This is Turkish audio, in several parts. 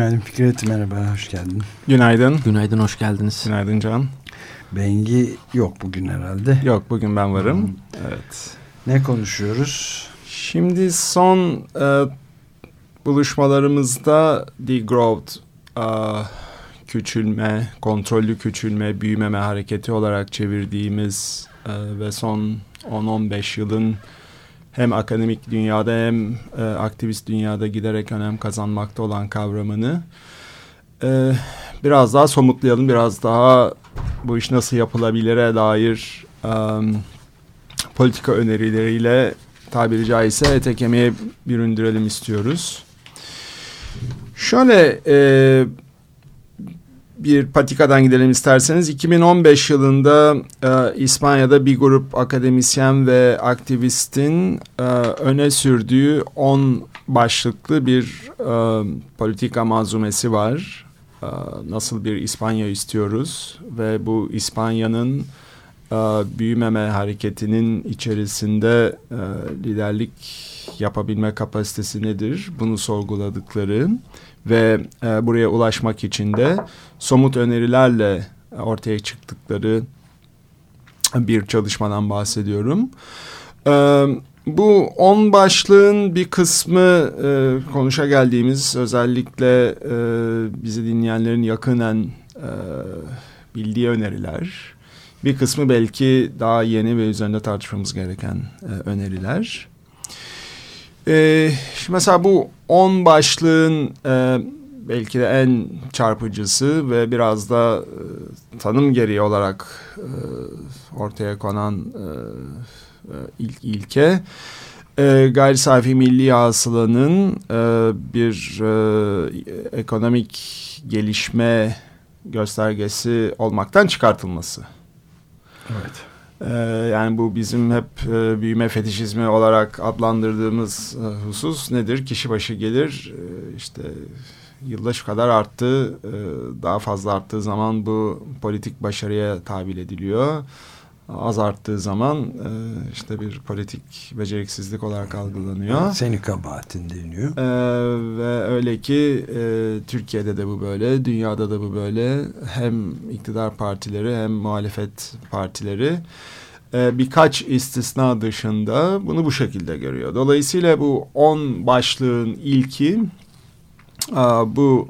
Günaydın Fikret, merhaba, hoş geldin. Günaydın. Günaydın, hoş geldiniz. Günaydın Can. Bengi yok bugün herhalde. Yok, bugün ben varım. Hmm. Evet. Ne konuşuyoruz? Şimdi son e, buluşmalarımızda degrowth, e, küçülme, kontrollü küçülme, büyümeme hareketi olarak çevirdiğimiz e, ve son 10-15 yılın hem akademik dünyada hem e, aktivist dünyada giderek önem kazanmakta olan kavramını e, biraz daha somutlayalım, biraz daha bu iş nasıl yapılabilire dair e, politika önerileriyle tabiri caizse ete kemiğe büründürelim istiyoruz. Şöyle e, bir patikadan gidelim isterseniz. 2015 yılında e, İspanya'da bir grup akademisyen ve aktivistin e, öne sürdüğü 10 başlıklı bir e, politika malzumesi var. E, nasıl bir İspanya istiyoruz ve bu İspanya'nın e, büyümeme hareketinin içerisinde e, liderlik yapabilme kapasitesi nedir? Bunu sorguladıkları ve e, buraya ulaşmak için de somut önerilerle ortaya çıktıkları bir çalışmadan bahsediyorum. E, bu on başlığın bir kısmı e, konuşa geldiğimiz özellikle e, bizi dinleyenlerin yakınen e, bildiği öneriler. Bir kısmı belki daha yeni ve üzerinde tartışmamız gereken e, öneriler. Ee, mesela bu 10 başlığın e, belki de en çarpıcısı ve biraz da e, tanım gereği olarak e, ortaya konan e, e, ilk ilke e, gayri safi milli hasılanın e, bir e, ekonomik gelişme göstergesi olmaktan çıkartılması. Evet. Ee, yani bu bizim hep e, büyüme fetişizmi olarak adlandırdığımız e, husus nedir? Kişi başı gelir e, işte yılda şu kadar arttı daha fazla arttığı zaman bu politik başarıya tabil ediliyor. Az arttığı zaman işte bir politik beceriksizlik olarak algılanıyor. Seni kabahatin deniyor. Ee, ve öyle ki Türkiye'de de bu böyle, dünyada da bu böyle. Hem iktidar partileri hem muhalefet partileri birkaç istisna dışında bunu bu şekilde görüyor. Dolayısıyla bu 10 başlığın ilki bu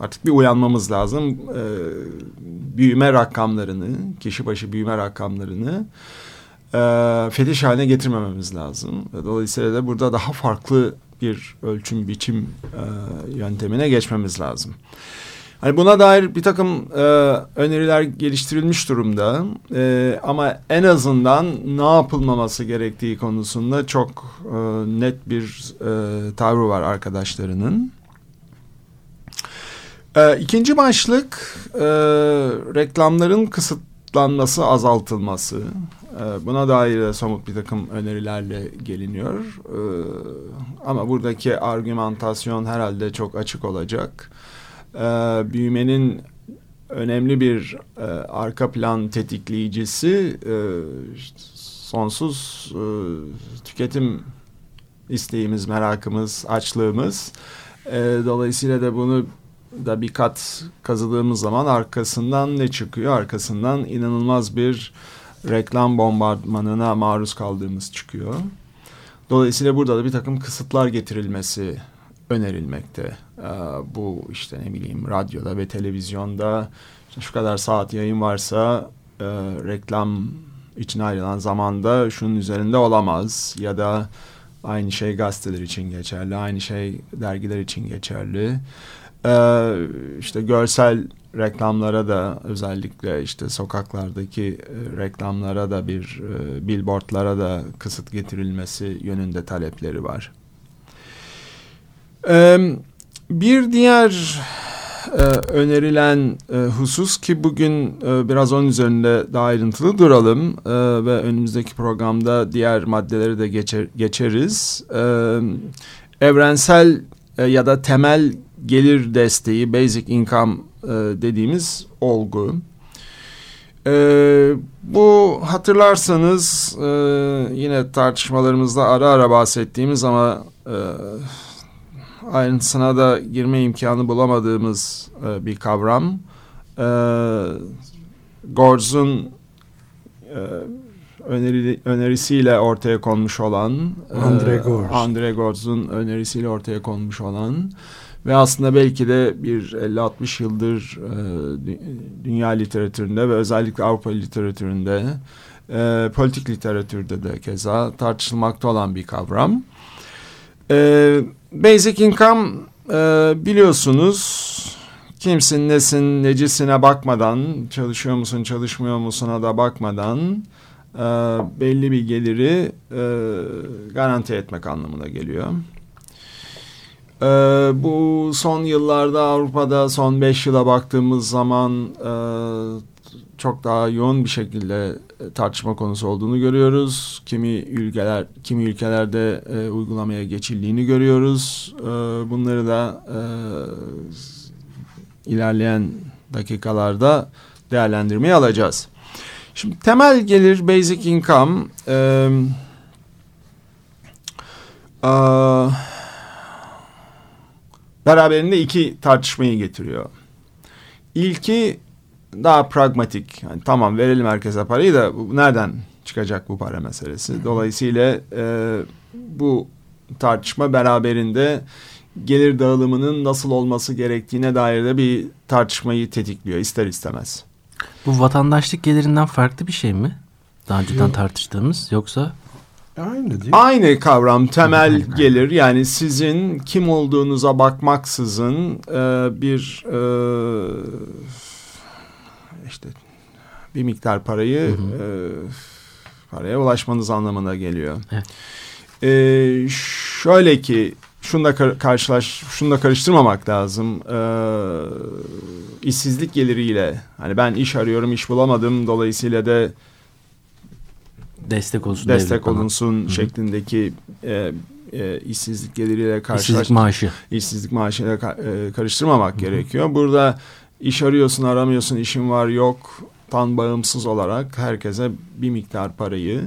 artık bir uyanmamız lazım. Büyüme rakamlarını, kişi başı büyüme rakamlarını fetiş haline getirmememiz lazım. Dolayısıyla da burada daha farklı bir ölçüm biçim yöntemine geçmemiz lazım. Hani buna dair bir takım e, öneriler geliştirilmiş durumda e, ama en azından ne yapılmaması gerektiği konusunda çok e, net bir e, tavrı var arkadaşlarının. E, ikinci başlık e, reklamların kısıtlanması, azaltılması. E, buna dair somut bir takım önerilerle geliniyor. E, ama buradaki argümantasyon herhalde çok açık olacak e, büyümenin önemli bir e, arka plan tetikleyicisi e, sonsuz e, tüketim isteğimiz, merakımız, açlığımız. E, dolayısıyla da bunu da bir kat kazıdığımız zaman arkasından ne çıkıyor? Arkasından inanılmaz bir reklam bombardımanına maruz kaldığımız çıkıyor. Dolayısıyla burada da bir takım kısıtlar getirilmesi önerilmekte. Ee, bu işte ne bileyim radyoda ve televizyonda işte şu kadar saat yayın varsa e, reklam için ayrılan zamanda şunun üzerinde olamaz ya da aynı şey gazeteler için geçerli, aynı şey dergiler için geçerli. Ee, işte görsel reklamlara da özellikle işte sokaklardaki e, reklamlara da bir e, billboardlara da kısıt getirilmesi yönünde talepleri var. Bir diğer e, önerilen e, husus ki bugün e, biraz onun üzerinde daha ayrıntılı duralım ve önümüzdeki programda diğer maddeleri de geçer, geçeriz. Evrensel ya da temel gelir desteği, basic income dediğimiz olgu. E, bu hatırlarsanız e, yine tartışmalarımızda ara ara bahsettiğimiz ama e, ayrıntısına da girme imkanı bulamadığımız e, bir kavram. E, Gorz'un e, öneri, önerisiyle ortaya konmuş olan Andre Gorz. Andre Gorz'un önerisiyle ortaya konmuş olan ve aslında belki de bir 50-60 yıldır e, dünya literatüründe ve özellikle Avrupa literatüründe e, politik literatürde de keza tartışılmakta olan bir kavram. E, basic income e, biliyorsunuz kimsin nesin necisine bakmadan çalışıyor musun çalışmıyor musuna da bakmadan e, belli bir geliri e, garanti etmek anlamına geliyor. E, bu son yıllarda Avrupa'da son beş yıla baktığımız zaman e, çok daha yoğun bir şekilde tartışma konusu olduğunu görüyoruz. Kimi ülkeler kimi ülkelerde e, uygulamaya geçildiğini görüyoruz. E, bunları da e, ilerleyen dakikalarda değerlendirmeye alacağız. Şimdi temel gelir basic income e, e, beraberinde iki tartışmayı getiriyor. İlki daha pragmatik. Yani tamam verelim herkese parayı da bu, nereden çıkacak bu para meselesi. Dolayısıyla e, bu tartışma beraberinde gelir dağılımının nasıl olması gerektiğine dair de bir tartışmayı tetikliyor ister istemez. Bu vatandaşlık gelirinden farklı bir şey mi? Daha önceden Yok. tartıştığımız yoksa? Aynı değil Aynı kavram temel gelir yani sizin kim olduğunuza bakmaksızın e, bir e, işte bir miktar parayı hı hı. E, paraya ulaşmanız anlamına geliyor. Evet. E, şöyle ki şunu da karşılaş şunu da karıştırmamak lazım. Ee, işsizlik geliriyle hani ben iş arıyorum iş bulamadım dolayısıyla da destek olsun destek olunsun falan. şeklindeki e, e, işsizlik geliriyle karşılaş işsizlik maaşı işsizlik maaşıyla e, karıştırmamak Hı -hı. gerekiyor. Burada iş arıyorsun aramıyorsun işin var yok tan bağımsız olarak herkese bir miktar parayı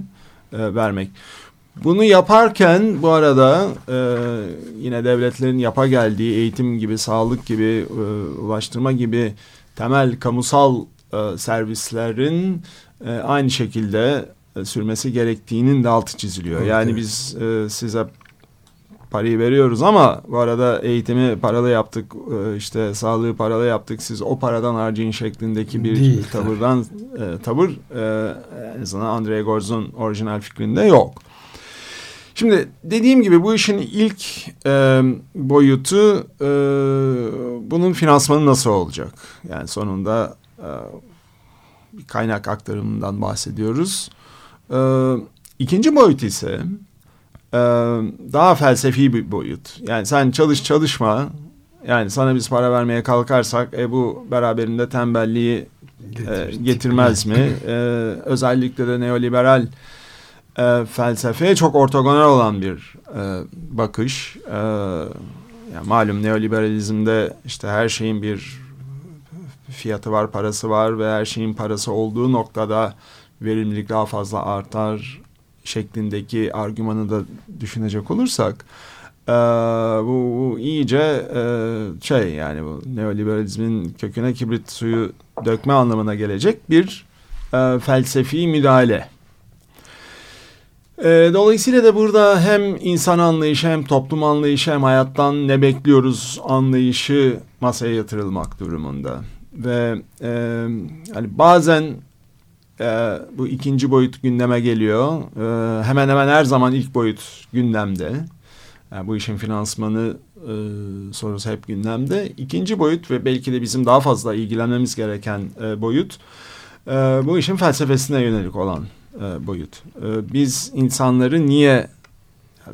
e, vermek. Bunu yaparken bu arada e, yine devletlerin yapa geldiği eğitim gibi, sağlık gibi, e, ulaştırma gibi temel kamusal e, servislerin e, aynı şekilde e, sürmesi gerektiğinin de altı çiziliyor. Evet, yani evet. biz e, size parayı veriyoruz ama bu arada eğitimi paralı yaptık, e, işte sağlığı paralı yaptık. Siz o paradan harcayın şeklindeki bir Değil, tavırdan e, tavır e, en azından Andrei Gorz'un orijinal fikrinde yok. Şimdi dediğim gibi bu işin ilk e, boyutu e, bunun finansmanı nasıl olacak? Yani sonunda e, bir kaynak aktarımından bahsediyoruz. E, ikinci boyut ise daha felsefi bir boyut. Yani sen çalış çalışma yani sana biz para vermeye kalkarsak e, bu beraberinde tembelliği e, getirmez mi? E, özellikle de neoliberal e, felsefeye çok ortogonal olan bir e, bakış. E, yani malum neoliberalizmde işte her şeyin bir fiyatı var, parası var ve her şeyin parası olduğu noktada verimlilik daha fazla artar şeklindeki argümanı da düşünecek olursak e, bu, bu iyice e, şey yani bu neoliberalizmin köküne kibrit suyu dökme anlamına gelecek bir e, felsefi müdahale. E, dolayısıyla da burada hem insan anlayışı hem toplum anlayışı hem hayattan ne bekliyoruz anlayışı masaya yatırılmak durumunda. Ve e, hani bazen e, bu ikinci boyut gündeme geliyor. E, hemen hemen her zaman ilk boyut gündemde. Yani bu işin finansmanı e, sorusu hep gündemde. İkinci boyut ve belki de bizim daha fazla ilgilenmemiz gereken e, boyut e, bu işin felsefesine yönelik olan e, boyut. E, biz insanları niye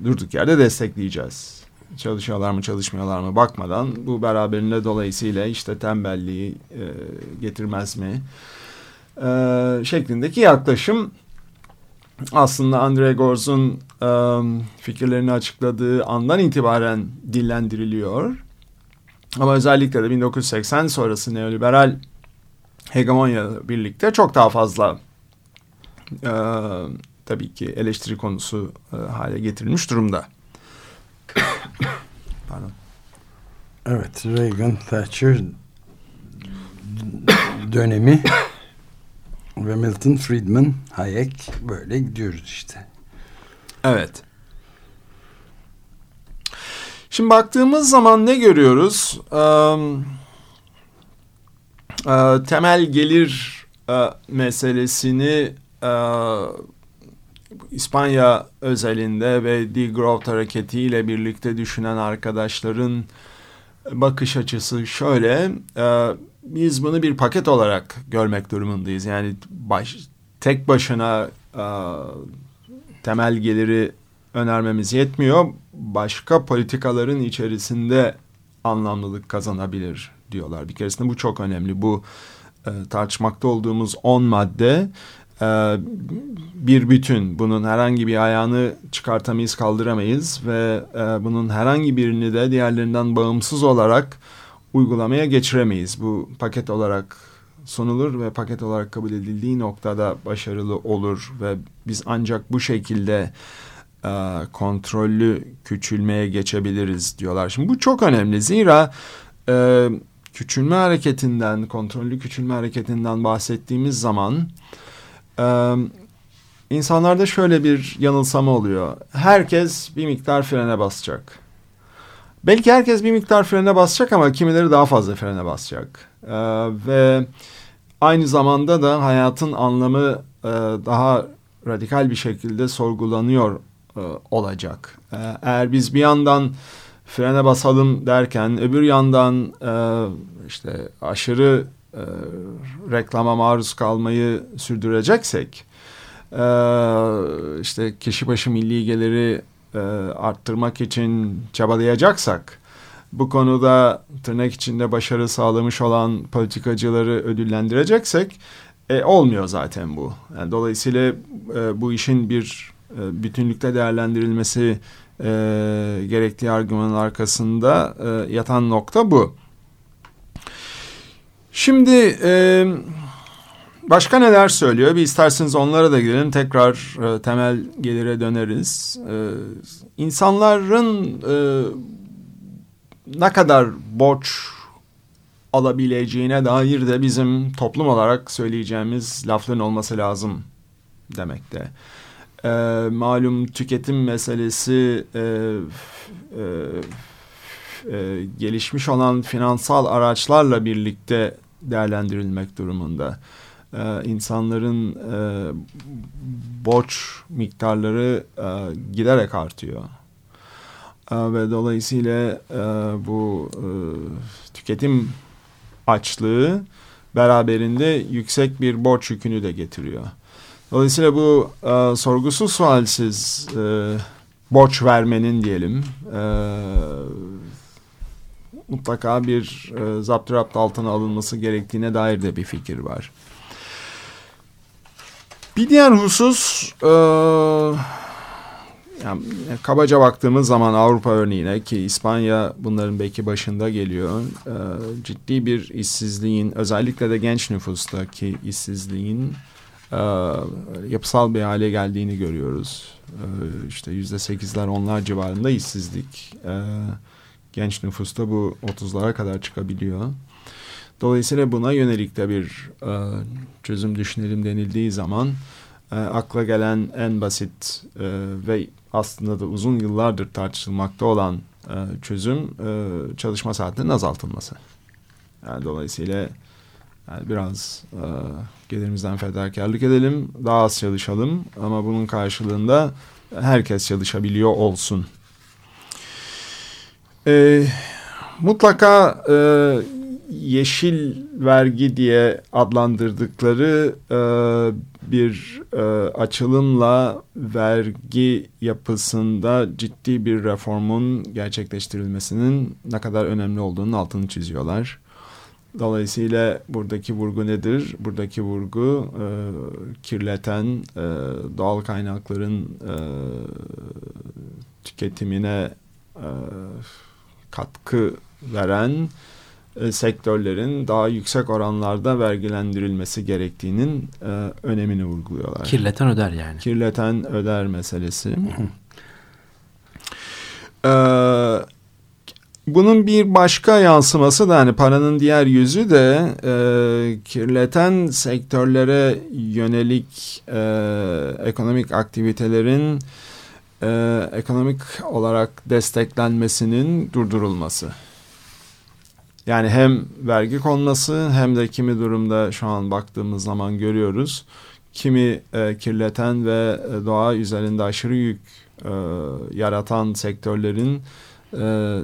durduk yerde destekleyeceğiz? çalışıyorlar mı çalışmıyorlar mı bakmadan bu beraberinde dolayısıyla işte tembelliği e, getirmez mi e, şeklindeki yaklaşım aslında Andre Gorz'un e, fikirlerini açıkladığı andan itibaren dillendiriliyor. Ama özellikle de 1980 sonrası neoliberal hegemonya birlikte çok daha fazla e, tabii ki eleştiri konusu e, hale getirilmiş durumda. Pardon. Evet Reagan Thatcher dönemi ve Milton Friedman Hayek böyle gidiyoruz işte. Evet. Şimdi baktığımız zaman ne görüyoruz? Ee, temel gelir meselesini e, İspanya özelinde ve degrowth hareketiyle birlikte düşünen arkadaşların bakış açısı şöyle. E, biz bunu bir paket olarak görmek durumundayız. Yani baş, tek başına e, temel geliri önermemiz yetmiyor. Başka politikaların içerisinde anlamlılık kazanabilir diyorlar. Bir keresinde bu çok önemli. Bu e, tartışmakta olduğumuz 10 madde bir bütün. Bunun herhangi bir ayağını çıkartamayız, kaldıramayız ve e, bunun herhangi birini de diğerlerinden bağımsız olarak uygulamaya geçiremeyiz. Bu paket olarak sunulur ve paket olarak kabul edildiği noktada başarılı olur ve biz ancak bu şekilde e, kontrollü küçülmeye geçebiliriz diyorlar. Şimdi bu çok önemli zira e, küçülme hareketinden, kontrollü küçülme hareketinden bahsettiğimiz zaman e, insanlarda şöyle bir yanılsama oluyor. Herkes bir miktar frene basacak. Belki herkes bir miktar frene basacak ama kimileri daha fazla frene basacak. E, ve aynı zamanda da hayatın anlamı e, daha radikal bir şekilde sorgulanıyor e, olacak. E, eğer biz bir yandan frene basalım derken öbür yandan e, işte aşırı reklama maruz kalmayı sürdüreceksek e, işte kişi başı milli geliri e, arttırmak için çabalayacaksak bu konuda tırnak içinde başarı sağlamış olan politikacıları ödüllendireceksek e, olmuyor zaten bu. Yani dolayısıyla e, bu işin bir e, bütünlükte değerlendirilmesi e, gerektiği argümanın arkasında e, yatan nokta bu. Şimdi e, başka neler söylüyor? Bir isterseniz onlara da gidelim. Tekrar e, temel gelire döneriz. E, insanların e, ne kadar borç alabileceğine dair de bizim toplum olarak söyleyeceğimiz lafların olması lazım demekte. E, malum tüketim meselesi e, e, e, gelişmiş olan finansal araçlarla birlikte değerlendirilmek durumunda. E, insanların e, borç miktarları e, giderek artıyor. E, ve dolayısıyla e, bu e, tüketim açlığı beraberinde yüksek bir borç yükünü de getiriyor. Dolayısıyla bu e, sorgusuz sualsiz e, borç vermenin diyelim e, mutlaka bir e, zapturapt altına alınması gerektiğine dair de bir fikir var. Bir diğer husus e, yani kabaca baktığımız zaman Avrupa örneğine ki İspanya bunların belki başında geliyor. E, ciddi bir işsizliğin özellikle de genç nüfustaki işsizliğin e, yapısal bir hale geldiğini görüyoruz. E, işte yüzde sekizler onlar civarında işsizlik. E, genç nüfusta bu otuzlara kadar çıkabiliyor. Dolayısıyla buna yönelik de bir e, çözüm düşünelim denildiği zaman e, akla gelen en basit e, ve aslında da uzun yıllardır tartışılmakta olan e, çözüm e, çalışma saatlerinin azaltılması. Yani dolayısıyla yani biraz e, gelirimizden fedakarlık edelim, daha az çalışalım ama bunun karşılığında herkes çalışabiliyor olsun. E, mutlaka e, yeşil vergi diye adlandırdıkları e, bir e, açılımla vergi yapısında ciddi bir reformun gerçekleştirilmesinin ne kadar önemli olduğunun altını çiziyorlar. Dolayısıyla buradaki vurgu nedir? Buradaki vurgu e, kirleten e, doğal kaynakların e, tüketimine e, katkı veren e, sektörlerin daha yüksek oranlarda vergilendirilmesi gerektiğinin e, önemini vurguluyorlar. Kirleten öder yani. Kirleten öder meselesi. Ee, bunun bir başka yansıması da hani paranın diğer yüzü de e, kirleten sektörlere yönelik e, ekonomik aktivitelerin e, ekonomik olarak desteklenmesinin durdurulması. Yani hem vergi konması hem de kimi durumda şu an baktığımız zaman görüyoruz. Kimi e, kirleten ve e, doğa üzerinde aşırı yük e, yaratan sektörlerin e,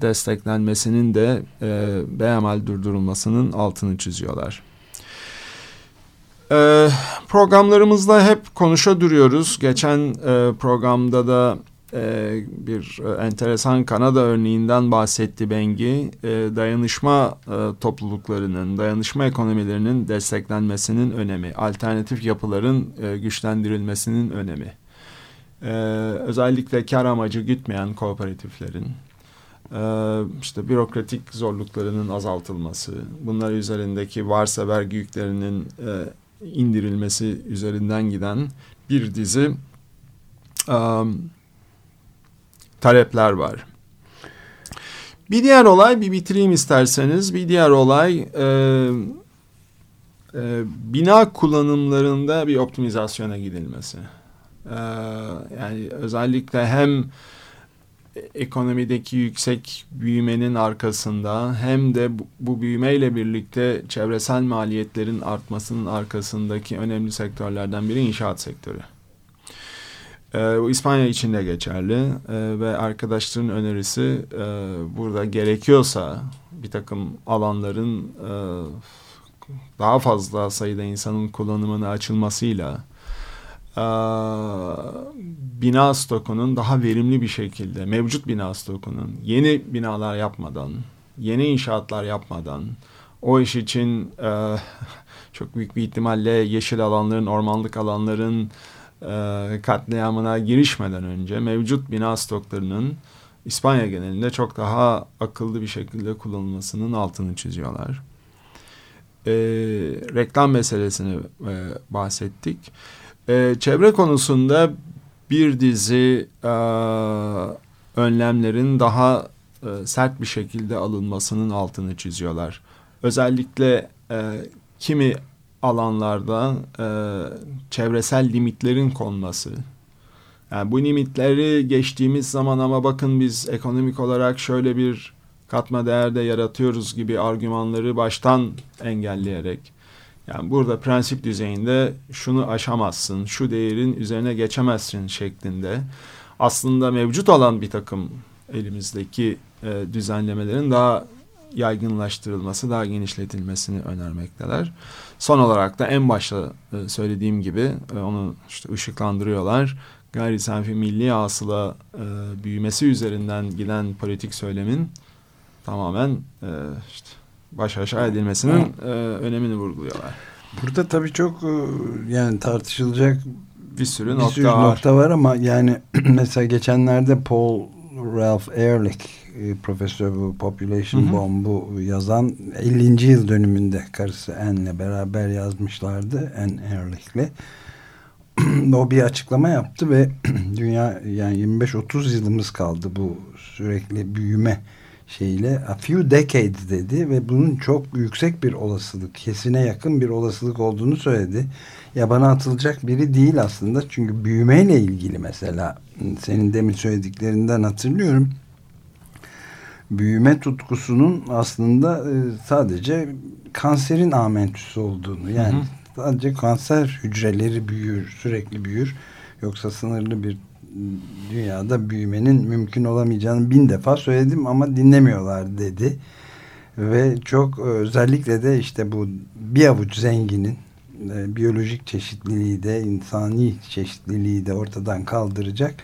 desteklenmesinin de e, beyamal durdurulmasının altını çiziyorlar. E, programlarımızda hep konuşa duruyoruz. Geçen e, programda da e, bir e, enteresan Kanada örneğinden bahsetti Bengi. E, dayanışma e, topluluklarının, dayanışma ekonomilerinin desteklenmesinin önemi, alternatif yapıların e, güçlendirilmesinin önemi. E, özellikle kar amacı gütmeyen kooperatiflerin, e, işte bürokratik zorluklarının azaltılması, bunlar üzerindeki varsa vergi yüklerinin e, indirilmesi üzerinden giden bir dizi um, talepler var. Bir diğer olay bir bitireyim isterseniz. Bir diğer olay e, e, bina kullanımlarında bir optimizasyona gidilmesi. E, yani özellikle hem ekonomideki yüksek büyümenin arkasında hem de bu, bu büyümeyle birlikte çevresel maliyetlerin artmasının arkasındaki önemli sektörlerden biri inşaat sektörü. E, bu İspanya için de geçerli e, ve arkadaşların önerisi e, burada gerekiyorsa bir takım alanların e, daha fazla sayıda insanın kullanımına açılmasıyla bina stokunun daha verimli bir şekilde mevcut bina stokunun yeni binalar yapmadan yeni inşaatlar yapmadan o iş için e, çok büyük bir ihtimalle yeşil alanların ormanlık alanların e, katliamına girişmeden önce mevcut bina stoklarının İspanya genelinde çok daha akıllı bir şekilde kullanılmasının altını çiziyorlar. E, reklam meselesini e, bahsettik. Çevre konusunda bir dizi e, önlemlerin daha e, sert bir şekilde alınmasının altını çiziyorlar. Özellikle e, kimi alanlarda e, çevresel limitlerin konması. Yani bu limitleri geçtiğimiz zaman ama bakın biz ekonomik olarak şöyle bir katma değerde yaratıyoruz gibi argümanları baştan engelleyerek yani burada prensip düzeyinde şunu aşamazsın, şu değerin üzerine geçemezsin şeklinde aslında mevcut olan bir takım elimizdeki e, düzenlemelerin daha yaygınlaştırılması, daha genişletilmesini önermekteler. Son olarak da en başta e, söylediğim gibi e, onu işte ışıklandırıyorlar. Gayri safi milli hasıla e, büyümesi üzerinden giden politik söylemin tamamen e, işte baş aşağı edilmesinin e, önemini vurguluyorlar. Burada tabii çok e, yani tartışılacak bir sürü, bir nokta, sürü var. nokta var ama yani mesela geçenlerde Paul Ralph Ehrlich e, profesör bu Population Hı hı. Bomb'u yazan 50. yıl dönümünde karısı Anne'le beraber yazmışlardı. Anne Ehrlich'le. o bir açıklama yaptı ve dünya yani 25-30 yılımız kaldı bu sürekli büyüme şeyle a few decades dedi ve bunun çok yüksek bir olasılık kesine yakın bir olasılık olduğunu söyledi. Yabana atılacak biri değil aslında çünkü büyümeyle ilgili mesela senin demin söylediklerinden hatırlıyorum. Büyüme tutkusunun aslında e, sadece kanserin amentüsü olduğunu yani Hı hı. sadece kanser hücreleri büyür sürekli büyür yoksa sınırlı bir dünyada büyümenin mümkün olamayacağını bin defa söyledim ama dinlemiyorlar dedi. Ve çok özellikle de işte bu bir avuç zenginin e, biyolojik çeşitliliği de insani çeşitliliği de ortadan kaldıracak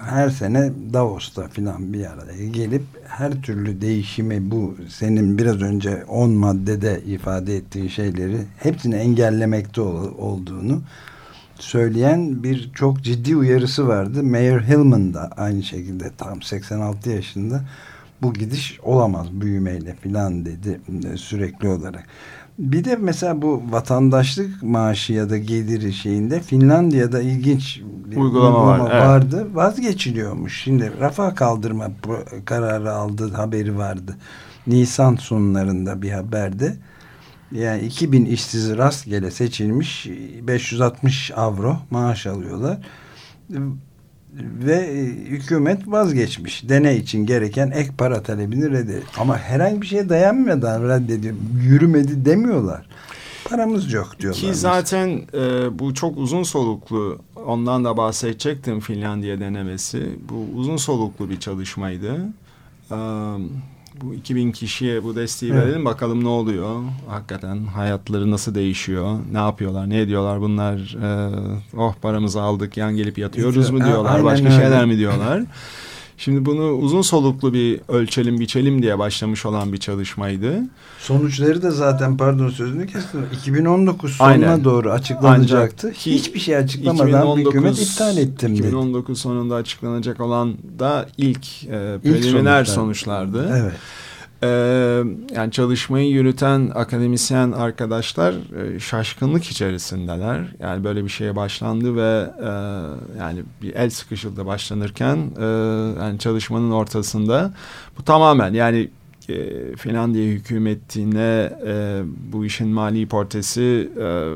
her sene Davos'ta filan bir araya gelip her türlü değişimi bu senin biraz önce 10 maddede ifade ettiğin şeyleri hepsini engellemekte ol, olduğunu söyleyen bir çok ciddi uyarısı vardı. Mayor Hillman da aynı şekilde tam 86 yaşında bu gidiş olamaz büyümeyle filan dedi sürekli olarak. Bir de mesela bu vatandaşlık maaşı ya da geliri şeyinde Finlandiya'da ilginç bir uygulama, uygulama var, vardı. Evet. Vazgeçiliyormuş. Şimdi rafa kaldırma kararı aldığı haberi vardı. Nisan sonlarında bir haberde. Yani 2000 işsiz rastgele seçilmiş 560 avro maaş alıyorlar ve e, hükümet vazgeçmiş. Deney için gereken ek para talebini reddediyor. Ama herhangi bir şeye dayanmadan reddediyor. Yürümedi demiyorlar. Paramız yok diyorlar. Ki zaten e, bu çok uzun soluklu ondan da bahsedecektim Finlandiya denemesi. Bu uzun soluklu bir çalışmaydı. Um, bu 2000 kişiye bu desteği evet. verelim bakalım ne oluyor. Hakikaten hayatları nasıl değişiyor? Ne yapıyorlar? Ne ediyorlar bunlar? E, oh paramızı aldık yan gelip yatıyoruz mu diyorlar? Aynen başka öyle. şeyler mi diyorlar? Şimdi bunu uzun soluklu bir ölçelim biçelim diye başlamış olan bir çalışmaydı. Sonuçları da zaten pardon sözünü kestim. 2019 sonuna Aynen. doğru açıklanacaktı. Ancak Hiçbir şey açıklamadan 2019, hükümet iptal ettim 2019 dedi. sonunda açıklanacak olan da ilk e, preliminер sonuçlardı. Evet. Ee, yani çalışmayı yürüten akademisyen arkadaşlar e, şaşkınlık içerisindeler. Yani böyle bir şeye başlandı ve e, yani bir el sıkışıldı başlanırken e, yani çalışmanın ortasında bu tamamen yani e, Finlandiya hükümetine e, bu işin mali portesi e,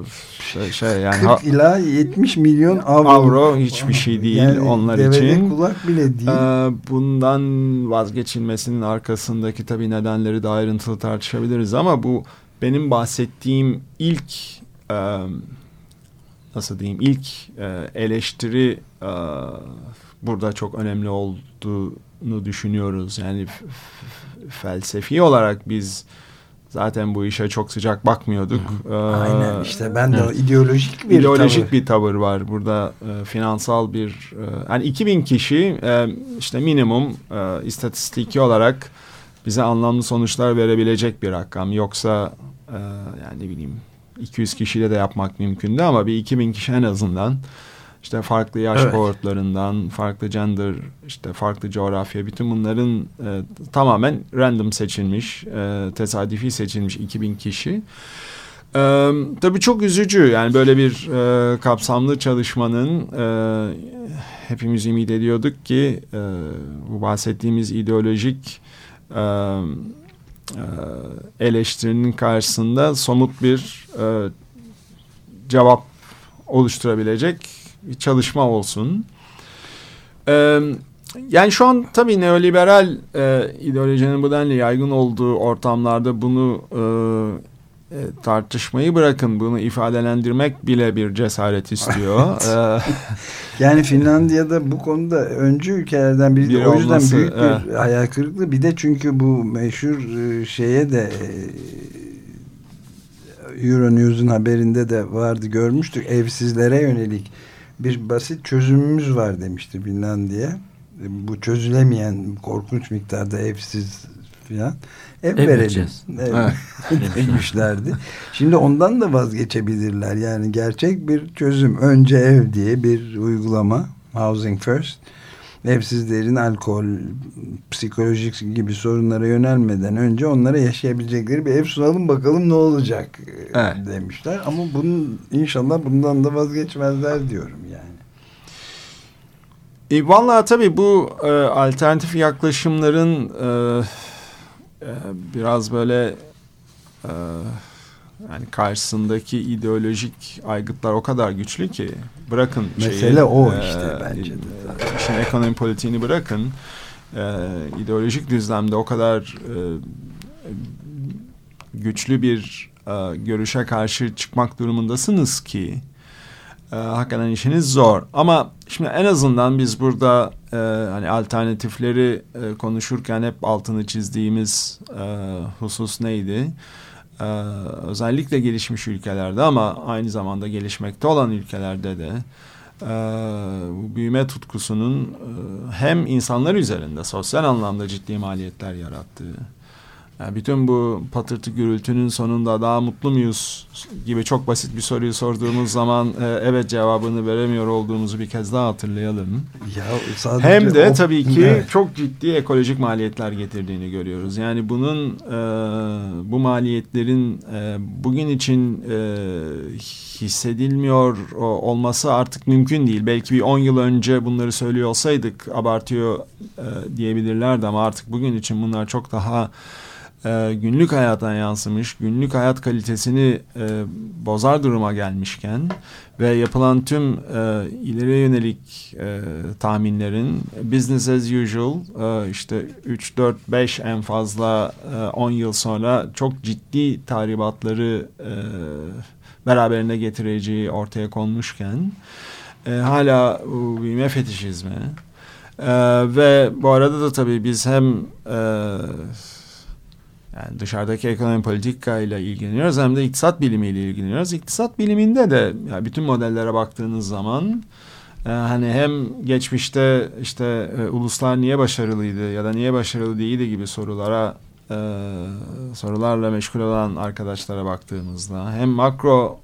şey, şey yani 40 ha, ila 70 milyon avro. avro hiçbir şey değil yani onlar için. kulak bile değil. E, bundan vazgeçilmesinin arkasındaki tabii nedenleri de ayrıntılı tartışabiliriz ama bu benim bahsettiğim ilk e, nasıl diyeyim ilk e, eleştiri e, burada çok önemli olduğunu düşünüyoruz. Yani felsefi olarak biz zaten bu işe çok sıcak bakmıyorduk. Hı. Aynen işte ben de evet. ideolojik bir ideolojik tavır. bir tavır var burada e, finansal bir e, yani 2000 kişi e, işte minimum e, istatistiki olarak bize anlamlı sonuçlar verebilecek bir rakam yoksa e, yani ne bileyim 200 kişiyle de yapmak mümkündü ama bir 2000 kişi en azından işte farklı yaş evet. kohortlarından, farklı gender, işte farklı coğrafya, bütün bunların e, tamamen random seçilmiş, e, tesadüfi seçilmiş 2000 kişi. E, tabii çok üzücü yani böyle bir e, kapsamlı çalışmanın e, hepimiz ümit ediyorduk ki e, bu bahsettiğimiz ideolojik e, e, eleştirinin karşısında somut bir e, cevap oluşturabilecek bir çalışma olsun. Ee, yani şu an tabii neoliberal e, ideolojinin bu denli yaygın olduğu ortamlarda bunu e, tartışmayı bırakın bunu ifadelendirmek bile bir cesaret istiyor. Evet. yani Finlandiya'da bu konuda öncü ülkelerden biri. Bir o yüzden olması, büyük bir evet. hayal kırıklığı. Bir de çünkü bu meşhur şeye de Euronews'un haberinde de vardı görmüştük evsizlere yönelik bir basit çözümümüz var demişti Finlandiya. Bu çözülemeyen korkunç miktarda evsiz filan ev, ev verelim. Ev demişlerdi. Şimdi ondan da vazgeçebilirler. Yani gerçek bir çözüm. Önce ev diye bir uygulama. Housing First. Evsizlerin alkol, psikolojik gibi sorunlara yönelmeden önce onlara yaşayabilecekleri bir ev sunalım bakalım ne olacak evet. demişler. Ama bunun inşallah bundan da vazgeçmezler diyorum yani. E, Valla tabii bu e, alternatif yaklaşımların e, e, biraz böyle e, yani karşısındaki ideolojik aygıtlar o kadar güçlü ki bırakın Mesele şeyi, o e, işte bence de. İşin ekonomi politiğini bırakın. E, ideolojik düzlemde o kadar e, güçlü bir e, görüşe karşı çıkmak durumundasınız ki e, hakikaten işiniz zor. Ama şimdi en azından biz burada e, hani alternatifleri e, konuşurken hep altını çizdiğimiz e, husus neydi? E, özellikle gelişmiş ülkelerde ama aynı zamanda gelişmekte olan ülkelerde de e, büyüme tutkusunun e, hem insanlar üzerinde sosyal anlamda ciddi maliyetler yarattığı, yani bütün bu patırtı gürültünün sonunda daha mutlu muyuz gibi çok basit bir soruyu sorduğumuz zaman e, evet cevabını veremiyor olduğumuzu bir kez daha hatırlayalım. Ya sadece Hem de o- tabii ki Evet. çok ciddi ekolojik maliyetler getirdiğini görüyoruz. Yani bunun e, bu maliyetlerin e, bugün için e, hissedilmiyor olması artık mümkün değil. Belki bir 10 yıl önce bunları söylüyor olsaydık abartıyor e, diyebilirlerdi ama artık bugün için bunlar çok daha e, günlük hayata yansımış, günlük hayat kalitesini e, bozar duruma gelmişken ve yapılan tüm e, ileriye yönelik e, tahminlerin business as usual e, işte 3, 4, 5 en fazla e, 10 yıl sonra çok ciddi tahribatları e, beraberinde getireceği ortaya konmuşken e, hala büyüme fetişizmi e, ve bu arada da tabii biz hem e, yani dışarıdaki ekonomi politika ile ilgileniyoruz hem de iktisat bilimiyle ilgileniyoruz. İktisat biliminde de yani bütün modellere baktığınız zaman e, hani hem geçmişte işte e, uluslar niye başarılıydı ya da niye başarılı değildi gibi sorulara e, sorularla meşgul olan arkadaşlara baktığımızda hem makro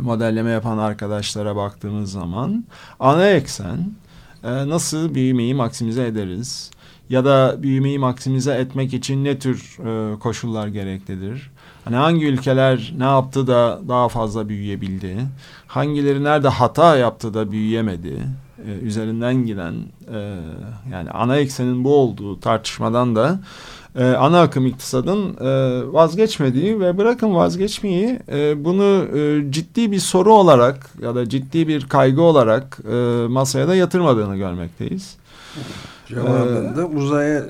modelleme yapan arkadaşlara baktığımız zaman ana eksen nasıl büyümeyi maksimize ederiz? Ya da büyümeyi maksimize etmek için ne tür e, koşullar gereklidir? Hani hangi ülkeler ne yaptı da daha fazla büyüyebildi? Hangileri nerede hata yaptı da büyüyemedi? E, üzerinden giden e, yani ana eksenin bu olduğu tartışmadan da e, ana akım iktisadın e, vazgeçmediği ve bırakın vazgeçmeyi e, bunu e, ciddi bir soru olarak ya da ciddi bir kaygı olarak e, masaya da yatırmadığını görmekteyiz. Cevabında uzaya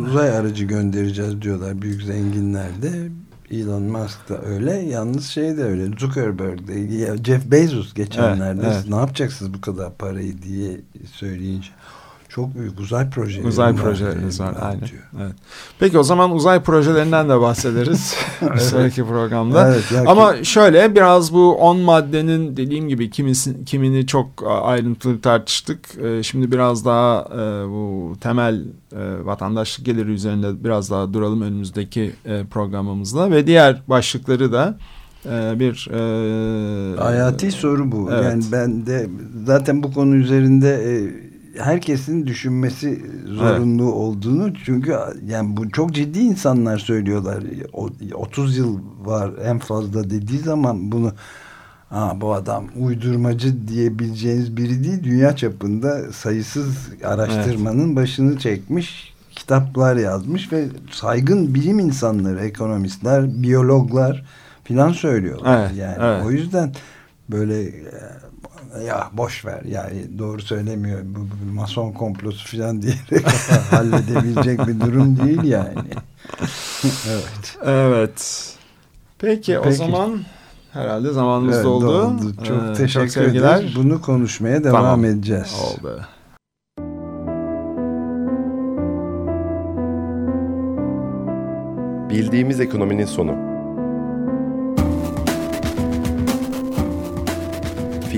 uzay aracı göndereceğiz diyorlar büyük zenginler de. Elon Musk da öyle. Yalnız şey de öyle. Zuckerberg de. Jeff Bezos geçenlerde Evet, evet. "Siz ne yapacaksınız bu kadar parayı diye söyleyince çok büyük uzay projeleri Uzay diyor. var. Aynen. Evet. Peki o zaman uzay projelerinden de bahsederiz Evet. sonraki programda. Evet, ya Ama şöyle biraz bu 10 maddenin dediğim gibi kimisi, kimini çok ayrıntılı tartıştık. Ee, Şimdi biraz daha e, bu temel e, vatandaşlık geliri üzerinde biraz daha duralım önümüzdeki e, programımızda ve diğer başlıkları da bir e, Hayati soru bu. Evet. Yani ben de zaten bu konu üzerinde e, herkesin düşünmesi zorunlu olduğunu çünkü yani bu çok ciddi insanlar söylüyorlar. O, 30 yıl var en fazla dediği zaman bunu Aa, bu adam uydurmacı diyebileceğiniz biri değil. Dünya çapında sayısız araştırmanın başını çekmiş kitaplar yazmış ve saygın bilim insanları, ekonomistler, biyologlar filan söylüyorlar. Evet, yani evet. o yüzden böyle e, ya boş ver ya doğru söylemiyor bu, bu mason komplosu filan diyerek halledebilecek bir durum değil yani. evet. Evet. Peki, o Peki. zaman herhalde zamanımız Evet, doldu. doldu. Çok Ee, teşekkür ederiz. Bunu konuşmaya devam Tamam. edeceğiz. Oldu. Bildiğimiz ekonominin sonu.